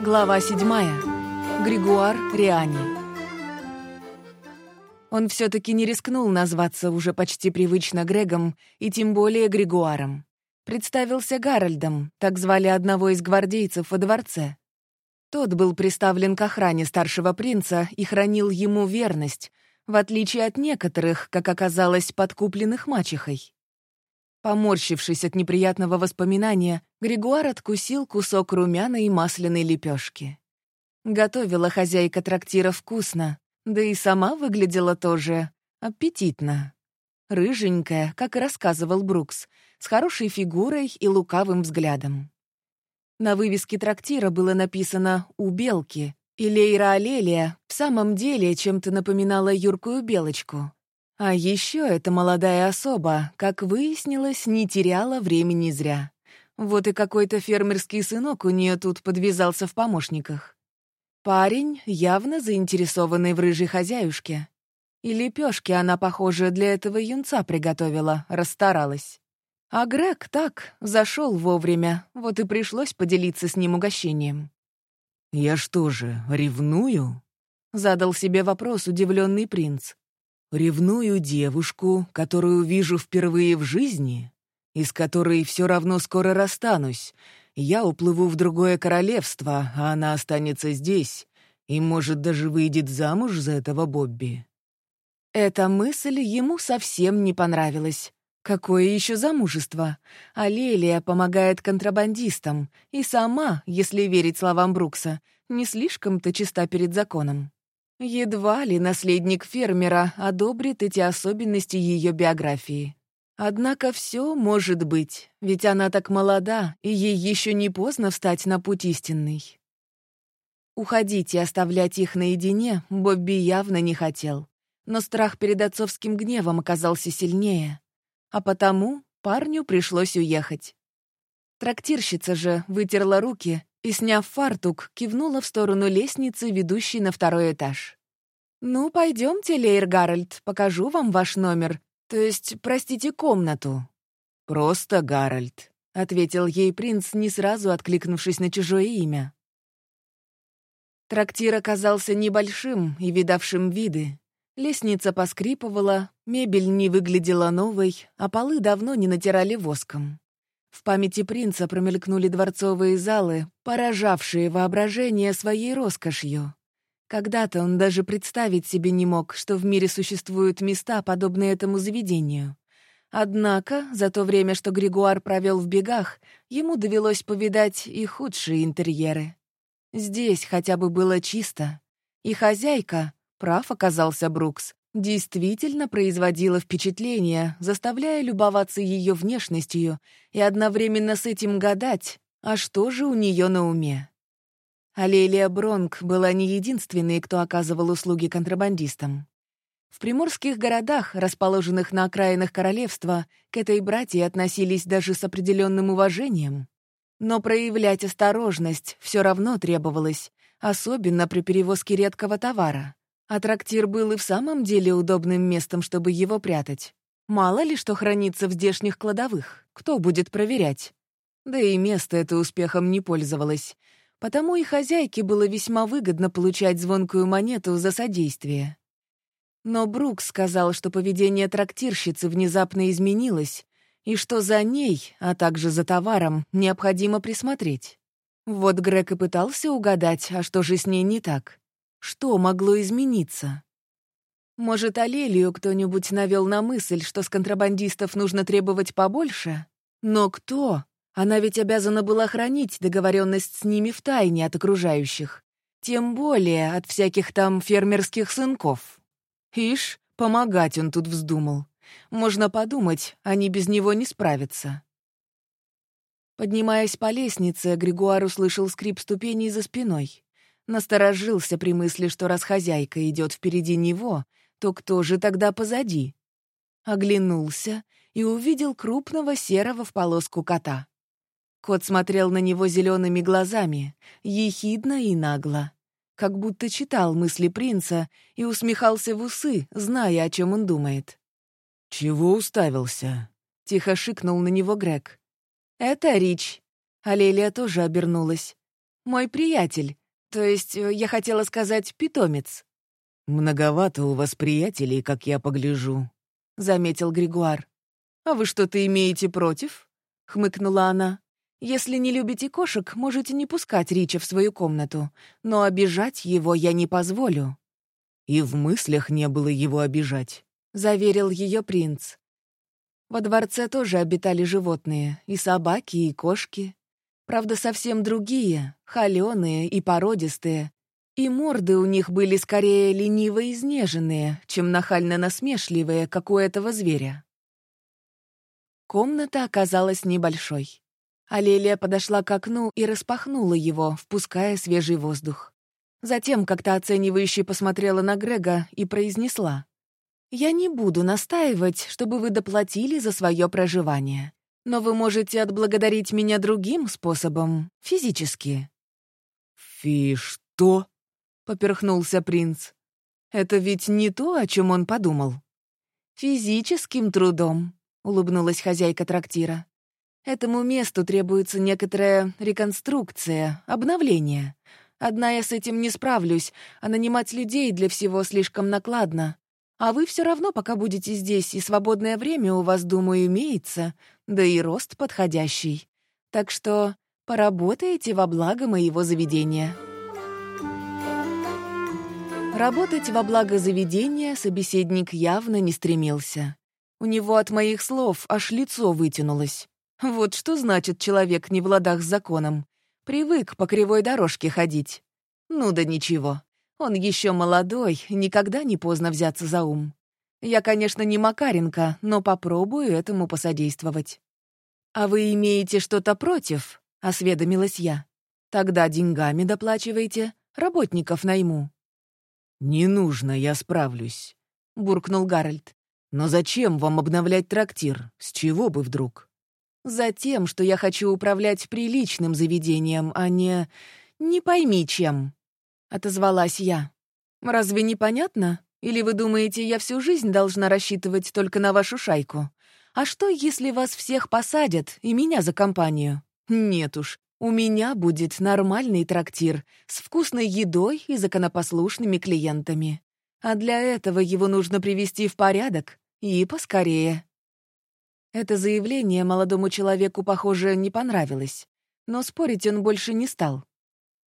Глава седьмая. Григуар Риани. Он все-таки не рискнул назваться уже почти привычно Грегом и тем более Григуаром. Представился Гарольдом, так звали одного из гвардейцев во дворце. Тот был приставлен к охране старшего принца и хранил ему верность, в отличие от некоторых, как оказалось, подкупленных мачехой. Поморщившись от неприятного воспоминания, Григуар откусил кусок румяной и масляной лепешки. Готовила хозяйка трактира вкусно, да и сама выглядела тоже аппетитно. Рыженькая, как и рассказывал Брукс, с хорошей фигурой и лукавым взглядом. На вывеске трактира было написано «У белки», и Лейра Алелия в самом деле чем-то напоминала юркую белочку. А еще эта молодая особа, как выяснилось, не теряла времени зря. Вот и какой-то фермерский сынок у нее тут подвязался в помощниках. Парень, явно заинтересованный в рыжей хозяюшке. И лепешки она, похоже, для этого юнца приготовила, расстаралась. А Грег так, зашел вовремя, вот и пришлось поделиться с ним угощением. «Я что же, ревную?» — задал себе вопрос удивленный принц. Ревную девушку, которую вижу впервые в жизни, и с которой все равно скоро расстанусь. Я уплыву в другое королевство, а она останется здесь, и, может, даже выйдет замуж за этого Бобби. Эта мысль ему совсем не понравилась. Какое еще замужество? А Лелия помогает контрабандистам, и сама, если верить словам Брукса, не слишком-то чиста перед законом. Едва ли наследник фермера одобрит эти особенности ее биографии. Однако все может быть, ведь она так молода, и ей еще не поздно встать на путь истинный. Уходить и оставлять их наедине Бобби явно не хотел, но страх перед отцовским гневом оказался сильнее, а потому парню пришлось уехать. Трактирщица же вытерла руки и, сняв фартук, кивнула в сторону лестницы, ведущей на второй этаж. «Ну, пойдемте, Лейр Гарольд, покажу вам ваш номер, то есть, простите, комнату». «Просто Гарольд», — ответил ей принц, не сразу откликнувшись на чужое имя. Трактир оказался небольшим и видавшим виды. Лестница поскрипывала, мебель не выглядела новой, а полы давно не натирали воском. В памяти принца промелькнули дворцовые залы, поражавшие воображение своей роскошью. Когда-то он даже представить себе не мог, что в мире существуют места, подобные этому заведению. Однако, за то время, что Григуар провел в бегах, ему довелось повидать и худшие интерьеры. Здесь хотя бы было чисто. И хозяйка, прав оказался Брукс, действительно производила впечатление, заставляя любоваться ее внешностью и одновременно с этим гадать, а что же у нее на уме. Алелия Бронк была не единственной, кто оказывал услуги контрабандистам. В приморских городах, расположенных на окраинах королевства, к этой братье относились даже с определенным уважением. Но проявлять осторожность все равно требовалось, особенно при перевозке редкого товара. А трактир был и в самом деле удобным местом, чтобы его прятать. Мало ли что хранится в здешних кладовых, кто будет проверять? Да и место это успехом не пользовалось, потому и хозяйке было весьма выгодно получать звонкую монету за содействие. Но Брук сказал, что поведение трактирщицы внезапно изменилось, и что за ней, а также за товаром, необходимо присмотреть. Вот Грег и пытался угадать, а что же с ней не так. Что могло измениться? Может, Алелию кто-нибудь навел на мысль, что с контрабандистов нужно требовать побольше? Но кто? Она ведь обязана была хранить договоренность с ними в тайне от окружающих. Тем более от всяких там фермерских сынков. Ишь, помогать он тут вздумал. Можно подумать, они без него не справятся. Поднимаясь по лестнице, Григуар услышал скрип ступеней за спиной. Насторожился при мысли, что раз хозяйка идет впереди него, то кто же тогда позади? Оглянулся и увидел крупного серого в полоску кота. Кот смотрел на него зелеными глазами, ехидно и нагло, как будто читал мысли принца и усмехался в усы, зная, о чем он думает. «Чего уставился?» — тихо шикнул на него Грег. «Это Рич». Алелия тоже обернулась. Мой приятель. То есть, э, я хотела сказать, питомец». «Многовато у вас приятелей, как я погляжу», — заметил Григуар. «А вы что-то имеете против?» — хмыкнула она. «Если не любите кошек, можете не пускать Рича в свою комнату, но обижать его я не позволю». «И в мыслях не было его обижать», — заверил ее принц. Во дворце тоже обитали животные, и собаки, и кошки. Правда, совсем другие, холеные и породистые. И морды у них были скорее лениво изнеженные, чем нахально-насмешливые, как у этого зверя. Комната оказалась небольшой. Алелия подошла к окну и распахнула его, впуская свежий воздух. Затем как-то оценивающе посмотрела на Грега и произнесла. «Я не буду настаивать, чтобы вы доплатили за свое проживание. Но вы можете отблагодарить меня другим способом, физически». «Фи что?» — поперхнулся принц. «Это ведь не то, о чем он подумал». «Физическим трудом», — улыбнулась хозяйка трактира. «Этому месту требуется некоторая реконструкция, обновление. Одна я с этим не справлюсь, а нанимать людей для всего слишком накладно. А вы все равно пока будете здесь, и свободное время у вас, думаю, имеется, да и рост подходящий. Так что поработаете во благо моего заведения». Работать во благо заведения собеседник явно не стремился. У него от моих слов аж лицо вытянулось. Вот что значит человек не в ладах с законом. Привык по кривой дорожке ходить. Ну да ничего. Он еще молодой, никогда не поздно взяться за ум. Я, конечно, не Макаренко, но попробую этому посодействовать. «А вы имеете что-то против?» — осведомилась я. «Тогда деньгами доплачивайте, работников найму». «Не нужно, я справлюсь», — буркнул Гарольд. «Но зачем вам обновлять трактир? С чего бы вдруг?» «Затем, что я хочу управлять приличным заведением, а не... не пойми чем», — отозвалась я. «Разве не понятно? Или вы думаете, я всю жизнь должна рассчитывать только на вашу шайку? А что, если вас всех посадят и меня за компанию? Нет уж, у меня будет нормальный трактир с вкусной едой и законопослушными клиентами. А для этого его нужно привести в порядок и поскорее. Это заявление молодому человеку, похоже, не понравилось. Но спорить он больше не стал.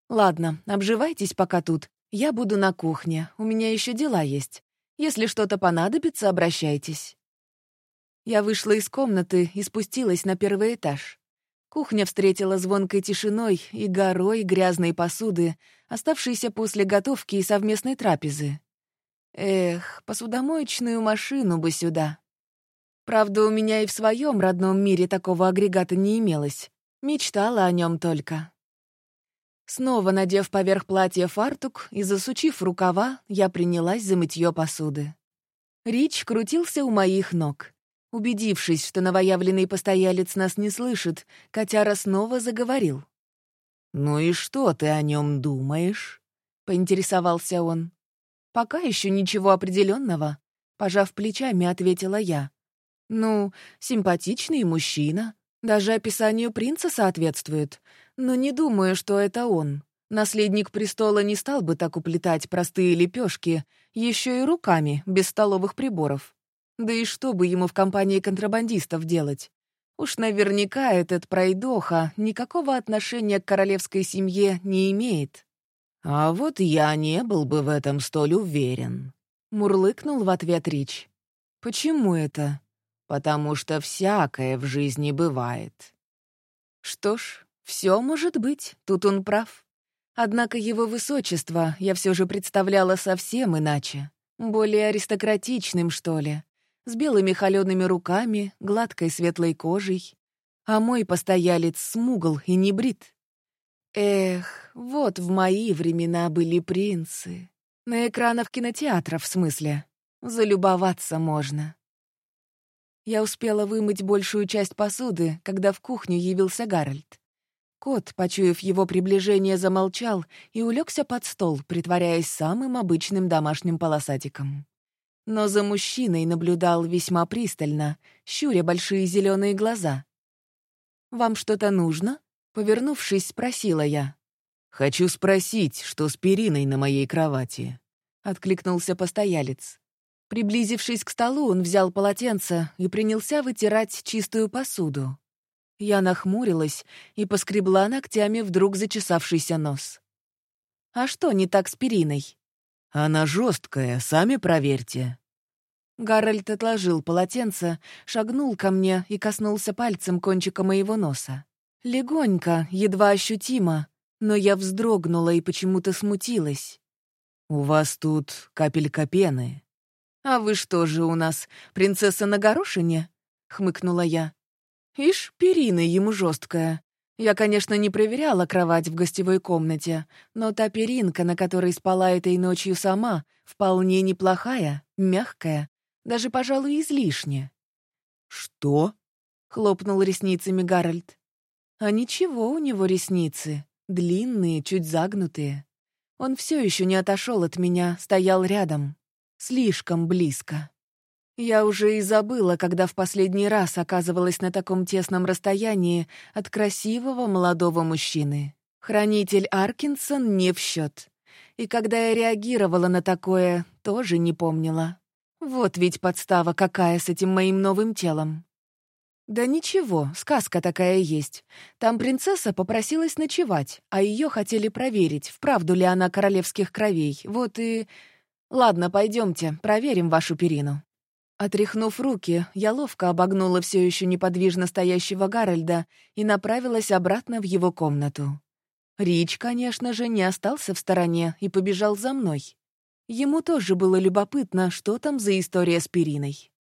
«Ладно, обживайтесь пока тут. Я буду на кухне, у меня еще дела есть. Если что-то понадобится, обращайтесь». Я вышла из комнаты и спустилась на первый этаж. Кухня встретила звонкой тишиной и горой грязной посуды, оставшейся после готовки и совместной трапезы. Эх, посудомоечную машину бы сюда. Правда, у меня и в своем родном мире такого агрегата не имелось. Мечтала о нем только. Снова надев поверх платья фартук и засучив рукава, я принялась за мытье посуды. Рич крутился у моих ног. Убедившись, что новоявленный постоялец нас не слышит, котяра снова заговорил. «Ну и что ты о нем думаешь?» — поинтересовался он. «Пока еще ничего определенного», — пожав плечами, ответила я. «Ну, симпатичный мужчина, даже описанию принца соответствует, но не думаю, что это он. Наследник престола не стал бы так уплетать простые лепешки, еще и руками, без столовых приборов. Да и что бы ему в компании контрабандистов делать? Уж наверняка этот пройдоха никакого отношения к королевской семье не имеет. «А вот я не был бы в этом столь уверен», — мурлыкнул в ответ Рич. «Почему это?» «Потому что всякое в жизни бывает». Что ж, все может быть, тут он прав. Однако его высочество я все же представляла совсем иначе. Более аристократичным, что ли с белыми холеными руками, гладкой светлой кожей. А мой постоялец смугл и не брит. Эх, вот в мои времена были принцы. На экранах кинотеатров, в смысле. Залюбоваться можно. Я успела вымыть большую часть посуды, когда в кухню явился Гарольд. Кот, почуяв его приближение, замолчал и улегся под стол, притворяясь самым обычным домашним полосатиком но за мужчиной наблюдал весьма пристально, щуря большие зеленые глаза. «Вам что-то нужно?» — повернувшись, спросила я. «Хочу спросить, что с периной на моей кровати?» — откликнулся постоялец. Приблизившись к столу, он взял полотенце и принялся вытирать чистую посуду. Я нахмурилась и поскребла ногтями вдруг зачесавшийся нос. «А что не так с периной?» «Она жесткая, сами проверьте». Гарольд отложил полотенце, шагнул ко мне и коснулся пальцем кончика моего носа. Легонько, едва ощутимо, но я вздрогнула и почему-то смутилась. «У вас тут капелька пены». «А вы что же у нас, принцесса на горошине?» — хмыкнула я. «Ишь, перина ему жесткая. Я, конечно, не проверяла кровать в гостевой комнате, но та перинка, на которой спала этой ночью сама, вполне неплохая, мягкая, даже, пожалуй, излишне». «Что?» — хлопнул ресницами Гарольд. «А ничего у него ресницы, длинные, чуть загнутые. Он все еще не отошел от меня, стоял рядом, слишком близко». Я уже и забыла, когда в последний раз оказывалась на таком тесном расстоянии от красивого молодого мужчины. Хранитель Аркинсон не в счет. И когда я реагировала на такое, тоже не помнила. Вот ведь подстава какая с этим моим новым телом. Да ничего, сказка такая есть. Там принцесса попросилась ночевать, а ее хотели проверить, вправду ли она королевских кровей. Вот и... Ладно, пойдемте, проверим вашу перину. Отряхнув руки, я ловко обогнула все еще неподвижно стоящего Гарольда и направилась обратно в его комнату. Рич, конечно же, не остался в стороне и побежал за мной. Ему тоже было любопытно, что там за история с периной.